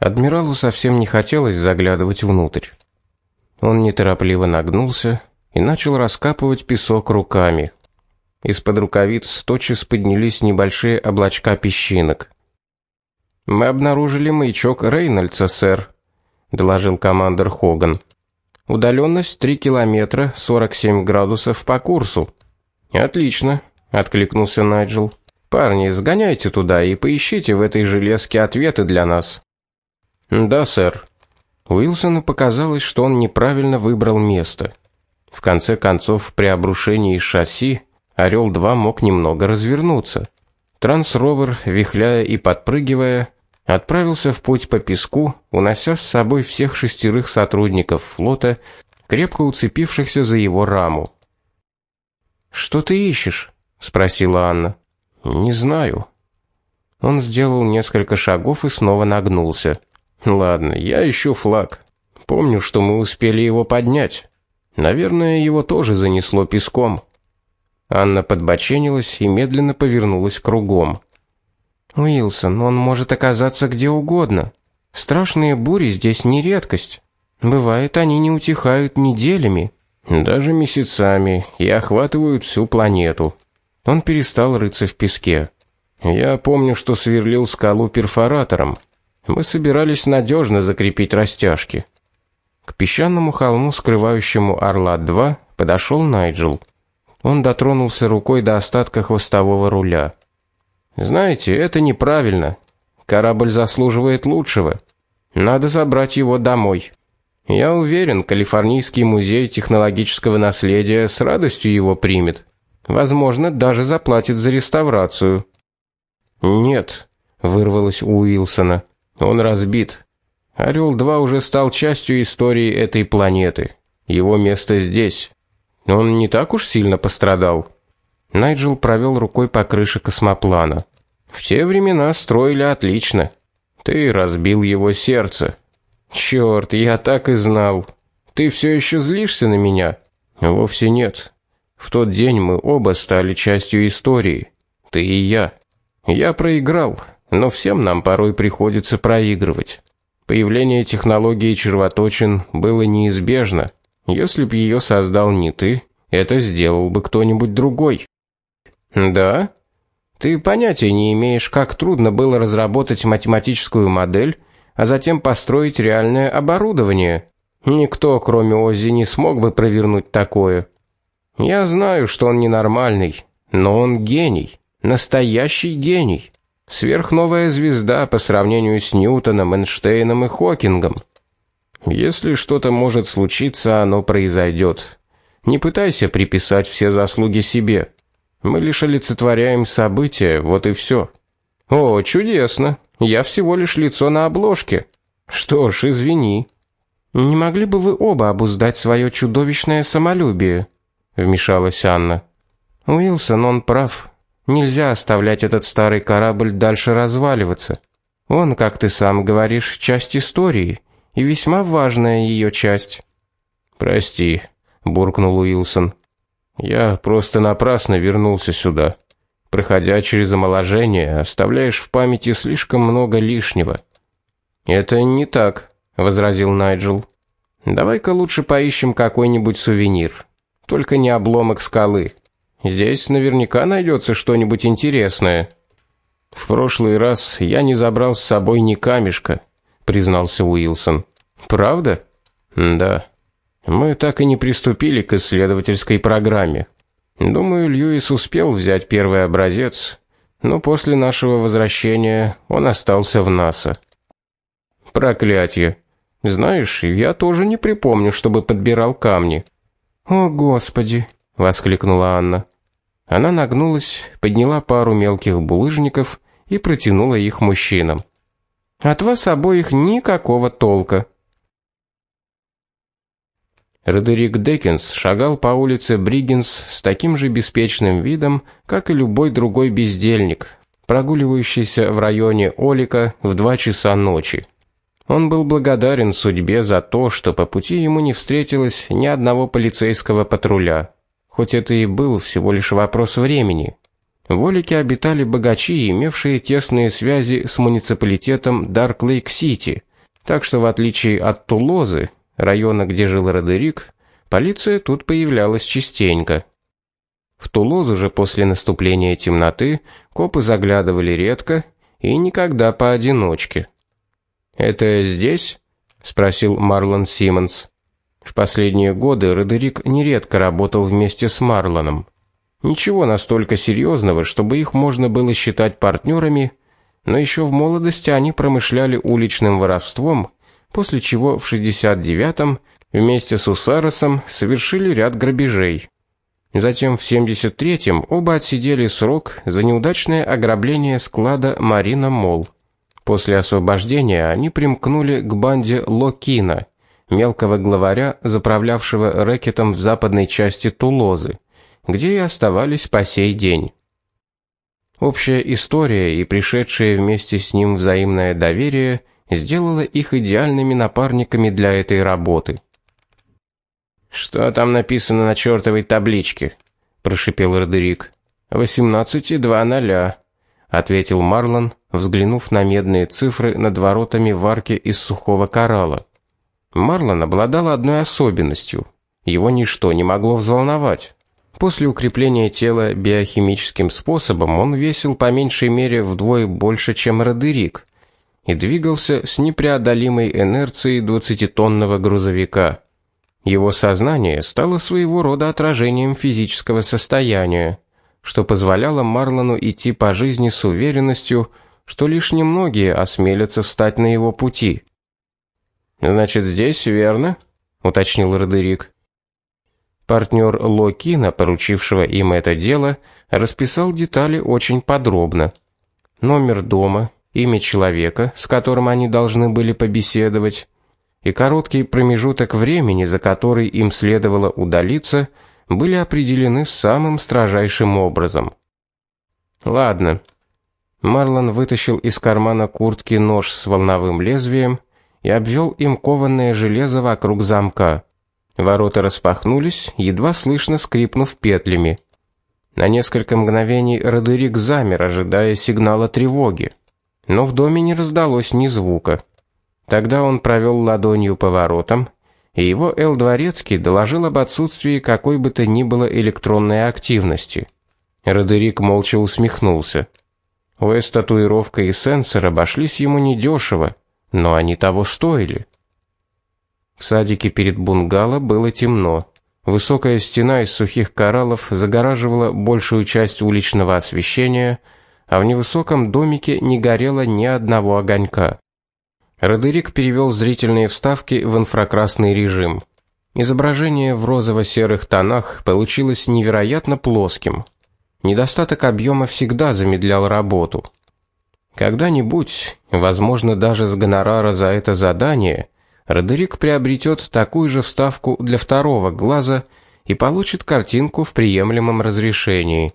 Адмиралу совсем не хотелось заглядывать внутрь. Он неторопливо нагнулся и начал раскапывать песок руками. Из-под рукавиц тотчас поднялись небольшие облачка песчинок. Мы обнаружили маячок Рейнольдса, сэр, доложил командир Хоган. Удаленность 3 километра 47 градусов по курсу. Отлично, откликнулся Найджел. Парни, сгоняйте туда и поищите в этой железке ответы для нас. Да, сэр. Уилсону показалось, что он неправильно выбрал место. В конце концов, при обрушении шасси Орел-2 мог немного развернуться. Трансровер, вихляя и подпрыгивая, отправился в путь по песку, унося с собой всех шестерых сотрудников флота, крепко уцепившихся за его раму. "Что ты ищешь?" спросила Анна. "Не знаю". Он сделал несколько шагов и снова нагнулся. Ладно, я ищу флаг. Помню, что мы успели его поднять. Наверное, его тоже занесло песком. Анна подбоченилась и медленно повернулась кругом. Уилсон, он может оказаться где угодно. Страшные бури здесь не редкость. Бывает, они не утихают неделями, даже месяцами и охватывают всю планету. Он перестал рыться в песке. Я помню, что сверлил скалу перфоратором. Мы собирались надежно закрепить растяжки. К песчаному холму, скрывающему Орла-2, подошел Найджел. Он дотронулся рукой до остатка хвостового руля. Знаете, это неправильно. Корабль заслуживает лучшего. Надо забрать его домой. Я уверен, Калифорнийский музей технологического наследия с радостью его примет. Возможно, даже заплатит за реставрацию. Нет, вырвалось у Уилсона. Он разбит. Орел-2 уже стал частью истории этой планеты. Его место здесь. Он не так уж сильно пострадал. Найджел провел рукой по крыше космоплана. В те времена строили отлично. Ты разбил его сердце. Черт, я так и знал. Ты все еще злишься на меня? Вовсе нет. В тот день мы оба стали частью истории. Ты и я. Я проиграл, но всем нам порой приходится проигрывать. Появление технологии червоточин было неизбежно. Если б ее создал не ты, это сделал бы кто-нибудь другой. Да? Ты понятия не имеешь, как трудно было разработать математическую модель, а затем построить реальное оборудование. Никто, кроме Ози, не смог бы провернуть такое. Я знаю, что он ненормальный, но он гений, настоящий гений. Сверхновая звезда по сравнению с Ньютоном, Эйнштейном и Хокингом. Если что-то может случиться, оно произойдет. Не пытайся приписать все заслуги себе. Мы лишь олицетворяем события, вот и все. О, чудесно. Я всего лишь лицо на обложке. Что ж, извини. Не могли бы вы оба обуздать свое чудовищное самолюбие? вмешалась Анна. Уилсон, он прав. Нельзя оставлять этот старый корабль дальше разваливаться. Он, как ты сам говоришь, часть истории и весьма важная ее часть. Прости, буркнул Уилсон. Я просто напрасно вернулся сюда. Проходя через омоложение, оставляешь в памяти слишком много лишнего. Это не так, возразил Найджел. Давай-ка лучше поищем какой-нибудь сувенир. Только не обломок скалы. Здесь наверняка найдется что-нибудь интересное. В прошлый раз я не забрал с собой ни камешка, признался Уилсон. Правда? Да. Мы так и не приступили к исследовательской программе. Думаю, Льюис успел взять первый образец, но после нашего возвращения он остался в НАСА. Проклятие. Знаешь, я тоже не припомню, чтобы подбирал камни. О, господи, воскликнула Анна. Она нагнулась, подняла пару мелких булыжников и протянула их мужчинам. От вас обоих никакого толка. Родерик Деккенс шагал по улице Бриггинс с таким же беспечным видом, как и любой другой бездельник, прогуливающийся в районе Олика в два часа ночи. Он был благодарен судьбе за то, что по пути ему не встретилось ни одного полицейского патруля хоть это и был всего лишь вопрос времени. В Олике обитали богачи, имевшие тесные связи с муниципалитетом Дарк-Лейк-Сити, Так что в отличие от Тулозы, района, где жил Родерик, полиция тут появлялась частенько. В Тулозу же после наступления темноты копы заглядывали редко и никогда поодиночке. «Это здесь?» — спросил Марлон Симмонс. В последние годы Родерик нередко работал вместе с Марлоном. Ничего настолько серьезного, чтобы их можно было считать партнерами, но еще в молодости они промышляли уличным воровством, после чего в 69-м вместе с Усаросом совершили ряд грабежей. Затем в 73-м оба отсидели срок за неудачное ограбление склада Марина Мол. После освобождения они примкнули к банде Локина, мелкого главаря, заправлявшего рэкетом в западной части Тулозы, где и оставались по сей день. Общая история и пришедшее вместе с ним взаимное доверие сделало их идеальными напарниками для этой работы. Что там написано на чертовой табличке? прошипел Родерик. «Восемнадцать и два ноля», — ответил Марлон, взглянув на медные цифры над воротами в арке из сухого коралла. Марлон обладал одной особенностью. Его ничто не могло взволновать. После укрепления тела биохимическим способом он весил по меньшей мере вдвое больше, чем Родерик, и двигался с непреодолимой инерцией двадцатитонного грузовика. Его сознание стало своего рода отражением физического состояния, что позволяло Марлону идти по жизни с уверенностью, что лишь немногие осмелятся встать на его пути. Значит, здесь верно, уточнил Родерик. Партнер Локина, поручившего им это дело, расписал детали очень подробно. Номер дома, имя человека, с которым они должны были побеседовать, и короткий промежуток времени, за который им следовало удалиться, были определены самым строжайшим образом. Ладно. Марлон вытащил из кармана куртки нож с волновым лезвием и обвел им кованное железо вокруг замка. Ворота распахнулись, едва слышно скрипнув петлями. На несколько мгновений Родерик замер, ожидая сигнала тревоги, но в доме не раздалось ни звука. Тогда он провел ладонью по воротам, и его Эл Дворецкий доложил об отсутствии какой бы то ни было электронной активности. Родерик молча усмехнулся. Уэс татуировка и сенсор обошлись ему недешево, но они того стоили. В садике перед бунгало было темно. Высокая стена из сухих кораллов загораживала большую часть уличного освещения, а в невысоком домике не горело ни одного огонька. Родерик перевел зрительные вставки в инфракрасный режим. Изображение в розово-серых тонах получилось невероятно плоским. Недостаток объема всегда замедлял работу. Когда-нибудь, возможно, даже с гонорара за это задание, Родерик приобретет такую же вставку для второго глаза и получит картинку в приемлемом разрешении.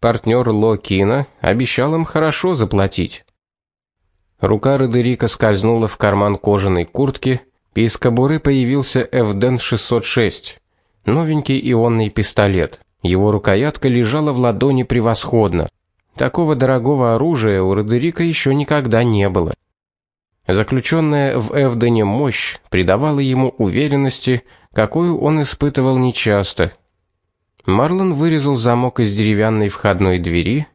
Партнер Локина обещал им хорошо заплатить. Рука Родерика скользнула в карман кожаной куртки, и из кобуры появился Эвден 606, новенький ионный пистолет. Его рукоятка лежала в ладони превосходно. Такого дорогого оружия у Родерика еще никогда не было. Заключенная в Эвдене мощь придавала ему уверенности, какую он испытывал нечасто. Марлон вырезал замок из деревянной входной двери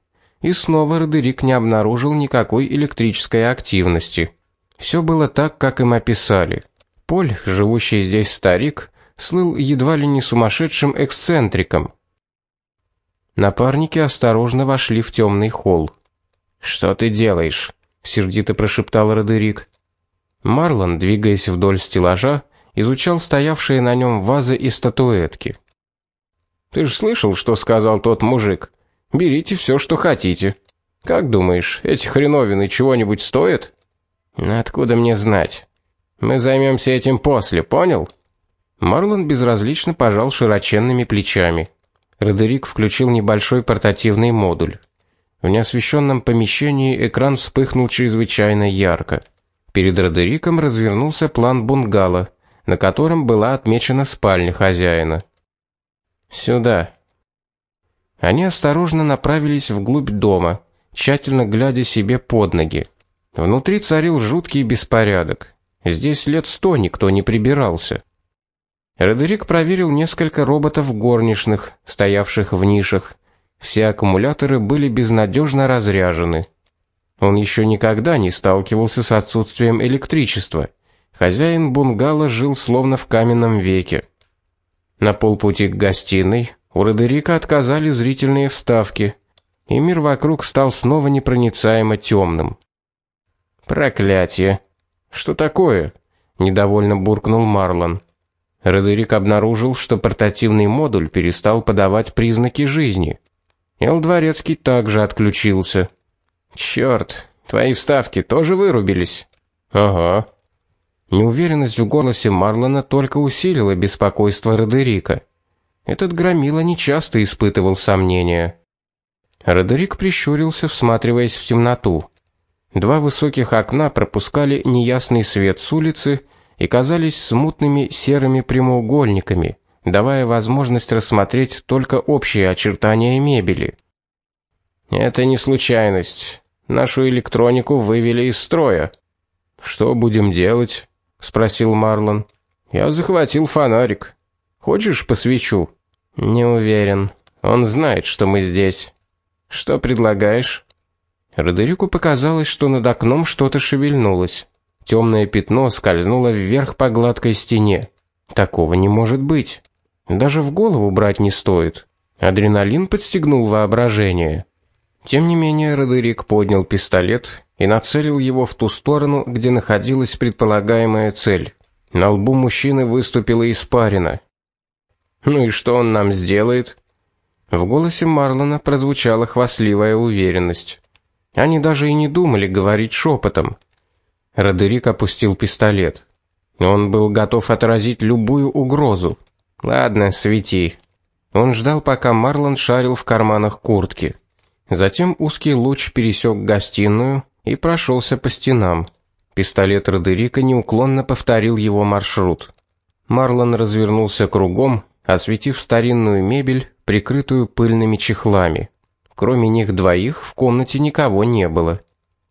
и снова Родерик не обнаружил никакой электрической активности. Все было так, как им описали. Поль, живущий здесь старик, слыл едва ли не сумасшедшим эксцентриком. Напарники осторожно вошли в темный холл. "Что ты делаешь?" сердито прошептал Родерик. Марлон, двигаясь вдоль стеллажа, изучал стоявшие на нем вазы и статуэтки. Ты же слышал, что сказал тот мужик? Берите все, что хотите. Как думаешь, эти хреновины чего-нибудь стоят? Откуда мне знать? Мы займемся этим после, понял? Марлон безразлично пожал широченными плечами. Родерик включил небольшой портативный модуль. В неосвещенном помещении экран вспыхнул чрезвычайно ярко. Перед Родериком развернулся план бунгало, на котором была отмечена спальня хозяина. Сюда, они осторожно направились вглубь дома, тщательно глядя себе под ноги. Внутри царил жуткий беспорядок. Здесь лет сто никто не прибирался. Родерик проверил несколько роботов горничных, стоявших в нишах. Все аккумуляторы были безнадежно разряжены. Он еще никогда не сталкивался с отсутствием электричества. Хозяин бунгало жил словно в каменном веке. На полпути к гостиной у Родерика отказали зрительные вставки, и мир вокруг стал снова непроницаемо темным. Проклятие. Что такое? недовольно буркнул Марлон. Родерик обнаружил, что портативный модуль перестал подавать признаки жизни. Эл Дворецкий также отключился. Черт, твои вставки тоже вырубились. Ага. Неуверенность в голосе Марлона только усилила беспокойство Родерика. Этот громила нечасто испытывал сомнения. Родерик прищурился, всматриваясь в темноту. Два высоких окна пропускали неясный свет с улицы и казались смутными серыми прямоугольниками, давая возможность рассмотреть только общие очертания мебели. Это не случайность. Нашу электронику вывели из строя. Что будем делать? спросил Марлон. Я захватил фонарик. Хочешь, посвечу? Не уверен. Он знает, что мы здесь. Что предлагаешь? Родерику показалось, что над окном что-то шевельнулось. Темное пятно скользнуло вверх по гладкой стене. Такого не может быть. Даже в голову брать не стоит. Адреналин подстегнул воображение. Тем не менее, Родерик поднял пистолет и нацелил его в ту сторону, где находилась предполагаемая цель. На лбу мужчины выступила испарина. Ну и что он нам сделает? В голосе Марлона прозвучала хвастливая уверенность. Они даже и не думали говорить шепотом. Родерик опустил пистолет. Он был готов отразить любую угрозу. Ладно, свети. Он ждал, пока Марлон шарил в карманах куртки. Затем узкий луч пересек гостиную и прошелся по стенам. Пистолет Родерика неуклонно повторил его маршрут. Марлон развернулся кругом, осветив старинную мебель, прикрытую пыльными чехлами. Кроме них двоих в комнате никого не было.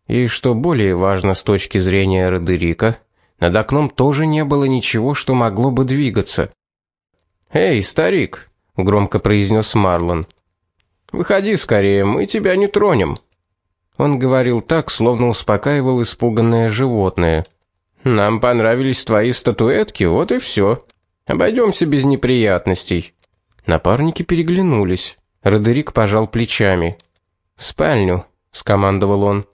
И что более важно с точки зрения Родерика, над окном тоже не было ничего, что могло бы двигаться. "Эй, старик", громко произнес Марлон. "Выходи скорее, мы тебя не тронем". Он говорил так, словно успокаивал испуганное животное. Нам понравились твои статуэтки, вот и все. Обойдемся без неприятностей. Напарники переглянулись. Родерик пожал плечами. "В спальню", скомандовал он.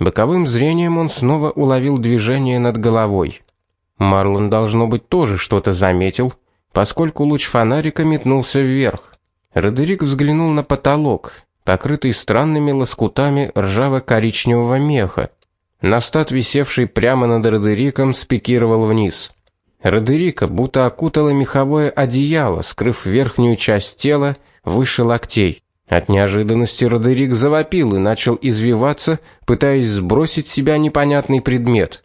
Боковым зрением он снова уловил движение над головой. Марлон должно быть тоже что-то заметил, поскольку луч фонарика метнулся вверх. Родерик взглянул на потолок, покрытый странными лоскутами ржаво-коричневого меха. Настат, висевший прямо над Родериком, спикировал вниз. Родерика будто окутало меховое одеяло, скрыв верхнюю часть тела выше локтей. От неожиданности Родерик завопил и начал извиваться, пытаясь сбросить с себя непонятный предмет.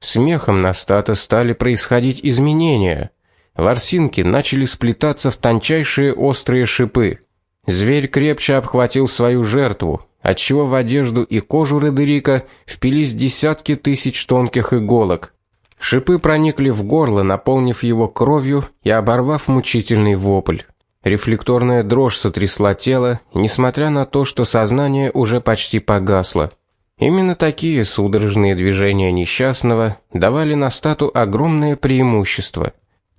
Смехом на стата стали происходить изменения. Ворсинки начали сплетаться в тончайшие острые шипы. Зверь крепче обхватил свою жертву, отчего в одежду и кожу Родерика впились десятки тысяч тонких иголок. Шипы проникли в горло, наполнив его кровью и оборвав мучительный вопль. Рефлекторная дрожь сотрясла тело, несмотря на то, что сознание уже почти погасло. Именно такие судорожные движения несчастного давали Настату огромное преимущество.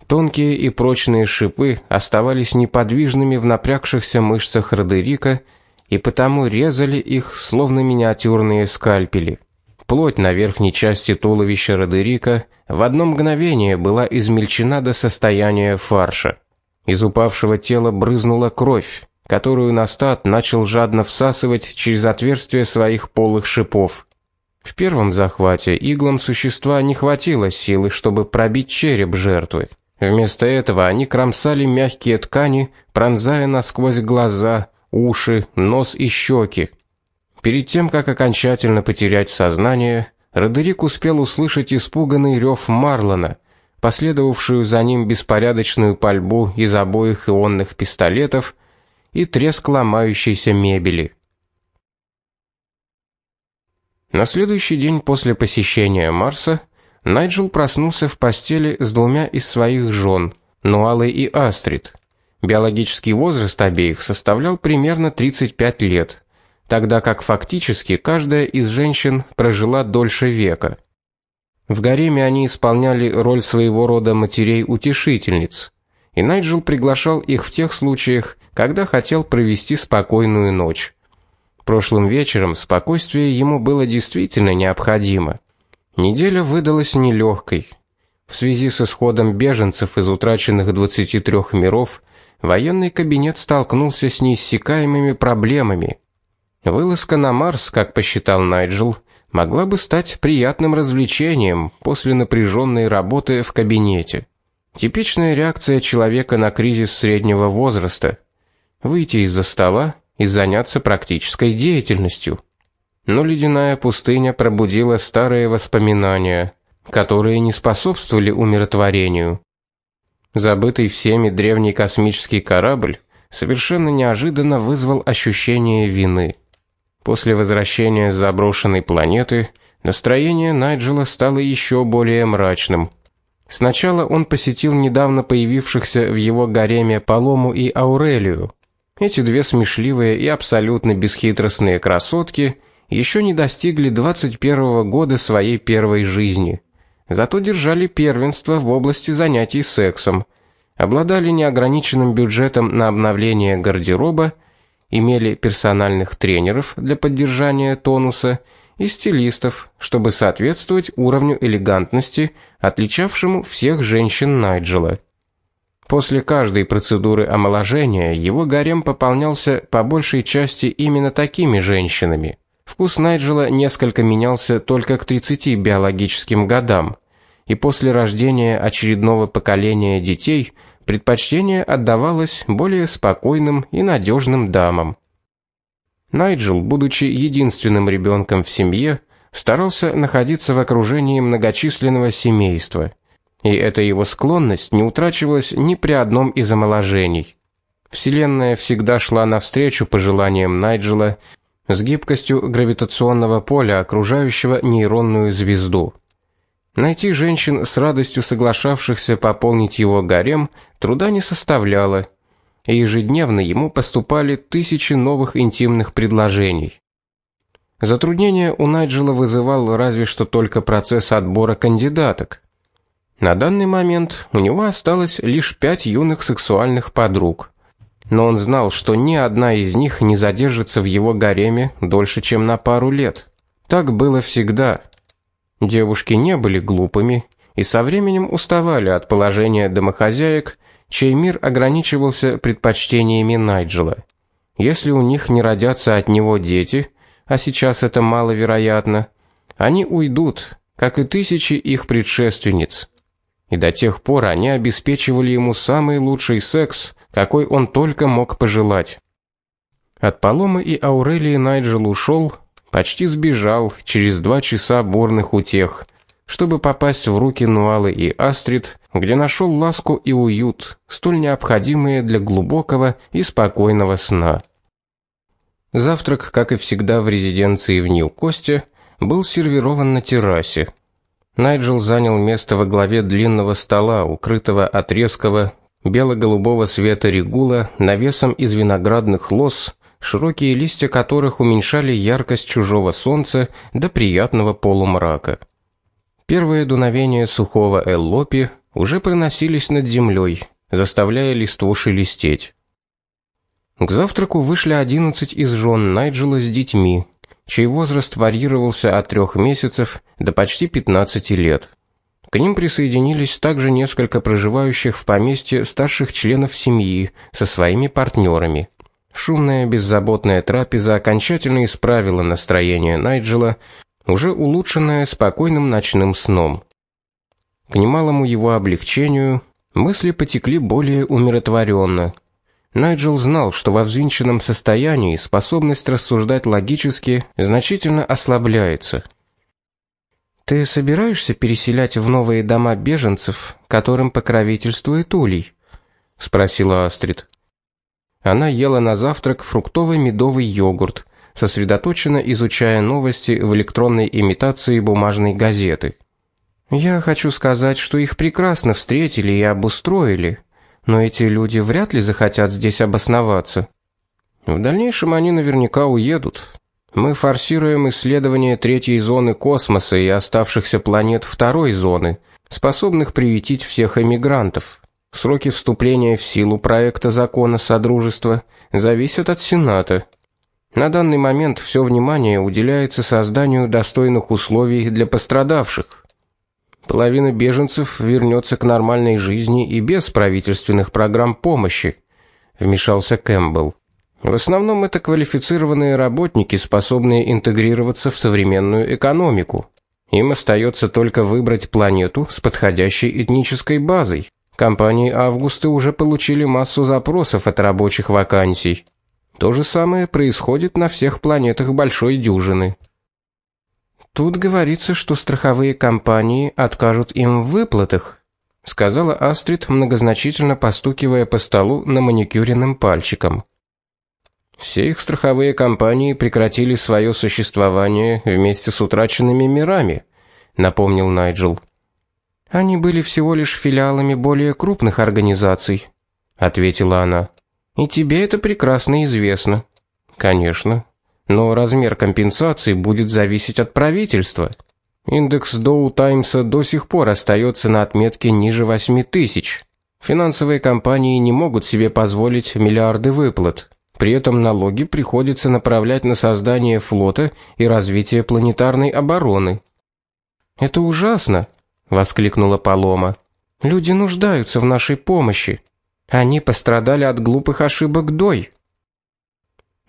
Тонкие и прочные шипы оставались неподвижными в напрягшихся мышцах Родерика и потому резали их словно миниатюрные скальпели. Плоть на верхней части туловища Родерика в одно мгновение была измельчена до состояния фарша. Из упавшего тела брызнула кровь, которую Настат начал жадно всасывать через отверстия своих полых шипов. В первом захвате иглам существа не хватило силы, чтобы пробить череп жертвы. Вместо этого они кромсали мягкие ткани, пронзая насквозь глаза, уши, нос и щеки. Перед тем как окончательно потерять сознание, Родерик успел услышать испуганный рев Марлона, последовавшую за ним беспорядочную пальбу из обоих ионных пистолетов и треск ломающейся мебели. На следующий день после посещения Марса Найджел проснулся в постели с двумя из своих жен, Нуалой и Астрид. Биологический возраст обеих составлял примерно 35 лет, тогда как фактически каждая из женщин прожила дольше века. В гареме они исполняли роль своего рода матерей-утешительниц, и Найджел приглашал их в тех случаях, когда хотел провести спокойную ночь. Прошлым вечером спокойствие ему было действительно необходимо. Неделя выдалась нелегкой. В связи с исходом беженцев из утраченных 23 миров, военный кабинет столкнулся с неиссякаемыми проблемами. Вылазка на Марс, как посчитал Найджел, могла бы стать приятным развлечением после напряженной работы в кабинете. Типичная реакция человека на кризис среднего возраста. Выйти из-за стола и заняться практической деятельностью. Но ледяная пустыня пробудила старые воспоминания, которые не способствовали умиротворению. Забытый всеми древний космический корабль совершенно неожиданно вызвал ощущение вины. После возвращения с заброшенной планеты настроение Найджела стало еще более мрачным. Сначала он посетил недавно появившихся в его гареме Палому и Аурелию, эти две смешливые и абсолютно бесхитростные красотки еще не достигли 21 года своей первой жизни. Зато держали первенство в области занятий сексом, обладали неограниченным бюджетом на обновление гардероба, имели персональных тренеров для поддержания тонуса и стилистов, чтобы соответствовать уровню элегантности, отличавшему всех женщин Найджела. После каждой процедуры омоложения его гарем пополнялся по большей части именно такими женщинами. Вкус Найджела несколько менялся только к 30 биологическим годам, и после рождения очередного поколения детей предпочтение отдавалось более спокойным и надежным дамам. Найджел, будучи единственным ребенком в семье, старался находиться в окружении многочисленного семейства – и эта его склонность не утрачивалась ни при одном из омоложений. Вселенная всегда шла навстречу пожеланиям Найджела с гибкостью гравитационного поля, окружающего нейронную звезду. Найти женщин с радостью соглашавшихся пополнить его гарем труда не составляло, и ежедневно ему поступали тысячи новых интимных предложений. Затруднения у Найджела вызывал разве что только процесс отбора кандидаток. На данный момент у него осталось лишь пять юных сексуальных подруг. Но он знал, что ни одна из них не задержится в его гареме дольше, чем на пару лет. Так было всегда. Девушки не были глупыми и со временем уставали от положения домохозяек, чей мир ограничивался предпочтениями Найджела. Если у них не родятся от него дети, а сейчас это маловероятно, они уйдут, как и тысячи их предшественниц и до тех пор они обеспечивали ему самый лучший секс, какой он только мог пожелать. От Паломы и Аурелии Найджел ушел, почти сбежал через два часа бурных утех, чтобы попасть в руки Нуалы и Астрид, где нашел ласку и уют, столь необходимые для глубокого и спокойного сна. Завтрак, как и всегда в резиденции в Нью-Косте, был сервирован на террасе. Найджел занял место во главе длинного стола, укрытого от резкого бело-голубого света регула навесом из виноградных лоз, широкие листья которых уменьшали яркость чужого солнца до приятного полумрака. Первые дуновения сухого эллопи уже проносились над землей, заставляя листву шелестеть. К завтраку вышли одиннадцать из жен Найджела с детьми, чей возраст варьировался от трех месяцев до почти 15 лет. К ним присоединились также несколько проживающих в поместье старших членов семьи со своими партнерами. Шумная беззаботная трапеза окончательно исправила настроение Найджела, уже улучшенное спокойным ночным сном. К немалому его облегчению мысли потекли более умиротворенно – Найджел знал, что во взвинченном состоянии способность рассуждать логически значительно ослабляется. Ты собираешься переселять в новые дома беженцев, которым покровительствует Улей? спросила Астрид. Она ела на завтрак фруктовый медовый йогурт, сосредоточенно изучая новости в электронной имитации бумажной газеты. Я хочу сказать, что их прекрасно встретили и обустроили, но эти люди вряд ли захотят здесь обосноваться. В дальнейшем они наверняка уедут. Мы форсируем исследование третьей зоны космоса и оставшихся планет второй зоны, способных приютить всех эмигрантов. Сроки вступления в силу проекта закона содружества зависят от Сената. На данный момент все внимание уделяется созданию достойных условий для пострадавших. Половина беженцев вернется к нормальной жизни и без правительственных программ помощи, вмешался Кэмпбелл. В основном это квалифицированные работники, способные интегрироваться в современную экономику. Им остается только выбрать планету с подходящей этнической базой. Компании Августы уже получили массу запросов от рабочих вакансий. То же самое происходит на всех планетах большой дюжины. Тут говорится, что страховые компании откажут им в выплатах, сказала Астрид, многозначительно постукивая по столу на маникюренным пальчиком. Все их страховые компании прекратили свое существование вместе с утраченными мирами, напомнил Найджел. Они были всего лишь филиалами более крупных организаций, ответила она. И тебе это прекрасно известно. Конечно, но размер компенсации будет зависеть от правительства. Индекс Dow Таймса до сих пор остается на отметке ниже 8 тысяч. Финансовые компании не могут себе позволить миллиарды выплат. При этом налоги приходится направлять на создание флота и развитие планетарной обороны. Это ужасно, воскликнула Палома. Люди нуждаются в нашей помощи. Они пострадали от глупых ошибок Дой.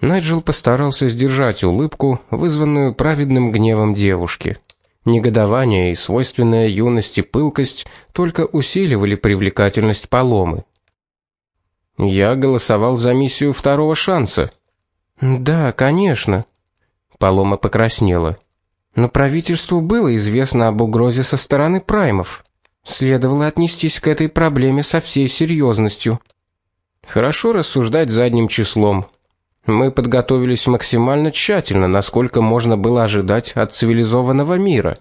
Найджел постарался сдержать улыбку, вызванную праведным гневом девушки. Негодование и свойственная юности пылкость только усиливали привлекательность Паломы. Я голосовал за миссию второго шанса. Да, конечно. Палома покраснела. Но правительству было известно об угрозе со стороны праймов. Следовало отнестись к этой проблеме со всей серьезностью. Хорошо рассуждать задним числом, мы подготовились максимально тщательно, насколько можно было ожидать от цивилизованного мира.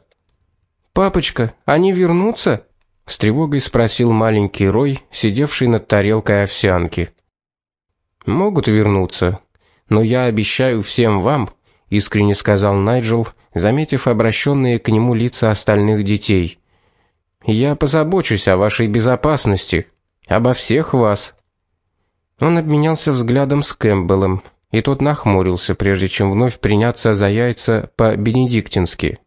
Папочка, они вернутся? с тревогой спросил маленький Рой, сидевший над тарелкой овсянки. Могут вернуться, но я обещаю всем вам, искренне сказал Найджел, заметив обращенные к нему лица остальных детей. Я позабочусь о вашей безопасности, обо всех вас. Он обменялся взглядом с Кэмпбеллом, и тот нахмурился, прежде чем вновь приняться за яйца по-бенедиктински.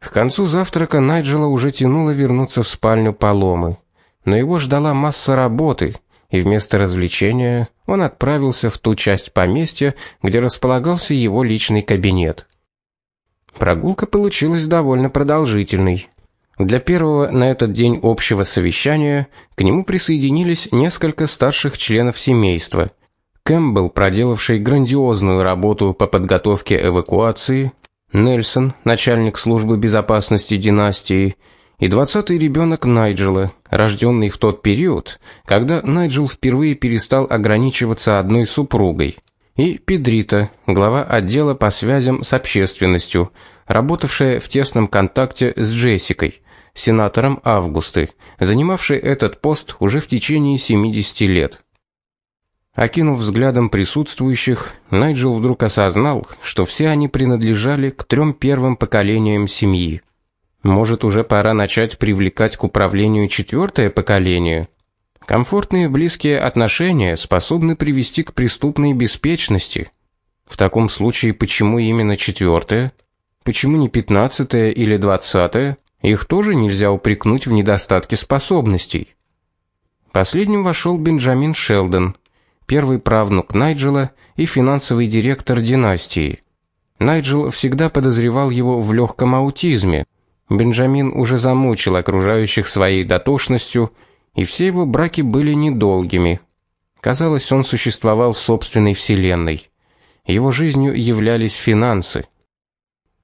К концу завтрака Найджела уже тянуло вернуться в спальню Паломы, но его ждала масса работы, и вместо развлечения он отправился в ту часть поместья, где располагался его личный кабинет. Прогулка получилась довольно продолжительной. Для первого на этот день общего совещания к нему присоединились несколько старших членов семейства, Кэмпбелл, проделавший грандиозную работу по подготовке эвакуации, Нельсон, начальник службы безопасности династии, и двадцатый ребенок Найджела, рожденный в тот период, когда Найджел впервые перестал ограничиваться одной супругой, и Педрита, глава отдела по связям с общественностью, работавшая в тесном контакте с Джессикой, сенатором Августы, занимавшей этот пост уже в течение 70 лет. Окинув взглядом присутствующих, Найджел вдруг осознал, что все они принадлежали к трем первым поколениям семьи. Может, уже пора начать привлекать к управлению четвертое поколение? Комфортные близкие отношения способны привести к преступной беспечности. В таком случае почему именно четвертое? Почему не пятнадцатое или двадцатое? Их тоже нельзя упрекнуть в недостатке способностей. Последним вошел Бенджамин Шелдон, первый правнук Найджела и финансовый директор династии. Найджел всегда подозревал его в легком аутизме. Бенджамин уже замучил окружающих своей дотошностью, и все его браки были недолгими. Казалось, он существовал в собственной вселенной. Его жизнью являлись финансы.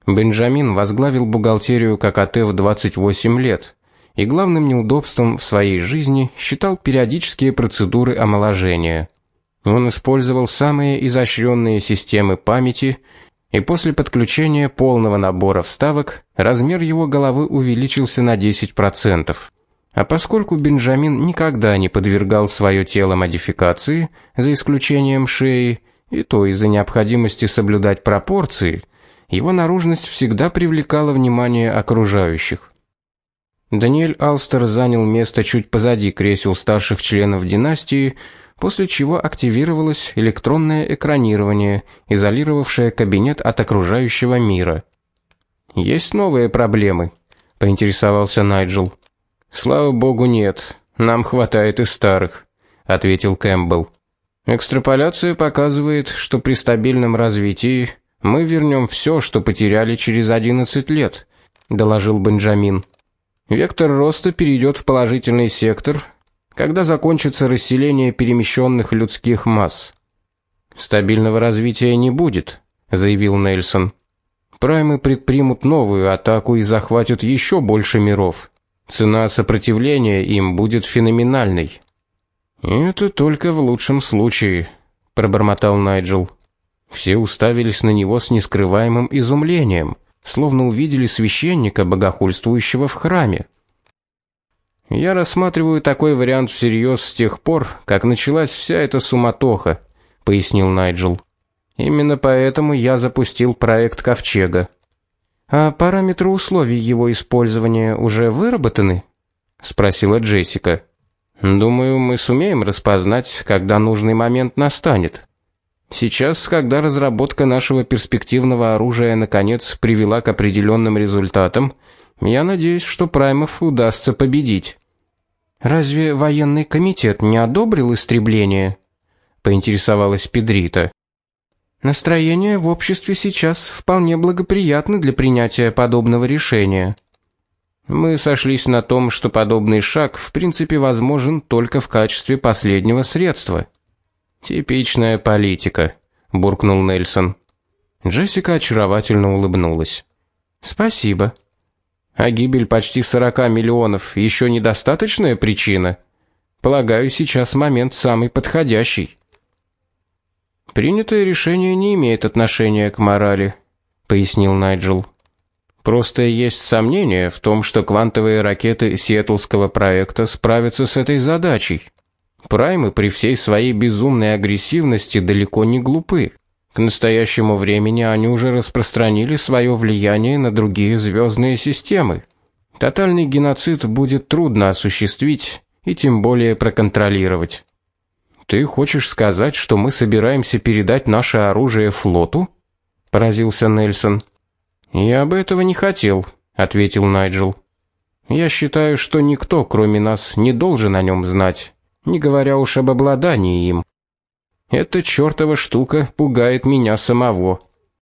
Бенджамин возглавил бухгалтерию ККТ в 28 лет, и главным неудобством в своей жизни считал периодические процедуры омоложения. Он использовал самые изощренные системы памяти, и после подключения полного набора вставок размер его головы увеличился на 10%. А поскольку Бенджамин никогда не подвергал свое тело модификации, за исключением шеи, и то из-за необходимости соблюдать пропорции, его наружность всегда привлекала внимание окружающих. Даниэль Алстер занял место чуть позади кресел старших членов династии, после чего активировалось электронное экранирование, изолировавшее кабинет от окружающего мира. Есть новые проблемы, поинтересовался Найджел. Слава богу, нет. Нам хватает и старых, ответил Кэмпбелл. Экстраполяция показывает, что при стабильном развитии мы вернем все, что потеряли через 11 лет, доложил Бенджамин. Вектор роста перейдет в положительный сектор, когда закончится расселение перемещенных людских масс. Стабильного развития не будет, заявил Нельсон. Праймы предпримут новую атаку и захватят еще больше миров. Цена сопротивления им будет феноменальной. Это только в лучшем случае, пробормотал Найджел. Все уставились на него с нескрываемым изумлением словно увидели священника, богохульствующего в храме. Я рассматриваю такой вариант всерьез с тех пор, как началась вся эта суматоха, пояснил Найджел. Именно поэтому я запустил проект Ковчега. А параметры условий его использования уже выработаны? спросила Джессика. Думаю, мы сумеем распознать, когда нужный момент настанет. Сейчас, когда разработка нашего перспективного оружия наконец привела к определенным результатам, я надеюсь, что Праймов удастся победить. Разве военный комитет не одобрил истребление? поинтересовалась Педрита. Настроение в обществе сейчас вполне благоприятно для принятия подобного решения. Мы сошлись на том, что подобный шаг в принципе возможен только в качестве последнего средства. Типичная политика, буркнул Нельсон. Джессика очаровательно улыбнулась. Спасибо. А гибель почти 40 миллионов еще недостаточная причина. Полагаю, сейчас момент самый подходящий. Принятое решение не имеет отношения к морали, пояснил Найджел. Просто есть сомнение в том, что квантовые ракеты Сиэтлского проекта справятся с этой задачей. Праймы при всей своей безумной агрессивности далеко не глупы. К настоящему времени они уже распространили свое влияние на другие звездные системы. Тотальный геноцид будет трудно осуществить и тем более проконтролировать. Ты хочешь сказать, что мы собираемся передать наше оружие флоту? поразился Нельсон. Я бы этого не хотел, ответил Найджел. Я считаю, что никто, кроме нас, не должен о нем знать не говоря уж об обладании им. Эта чёртова штука пугает меня самого.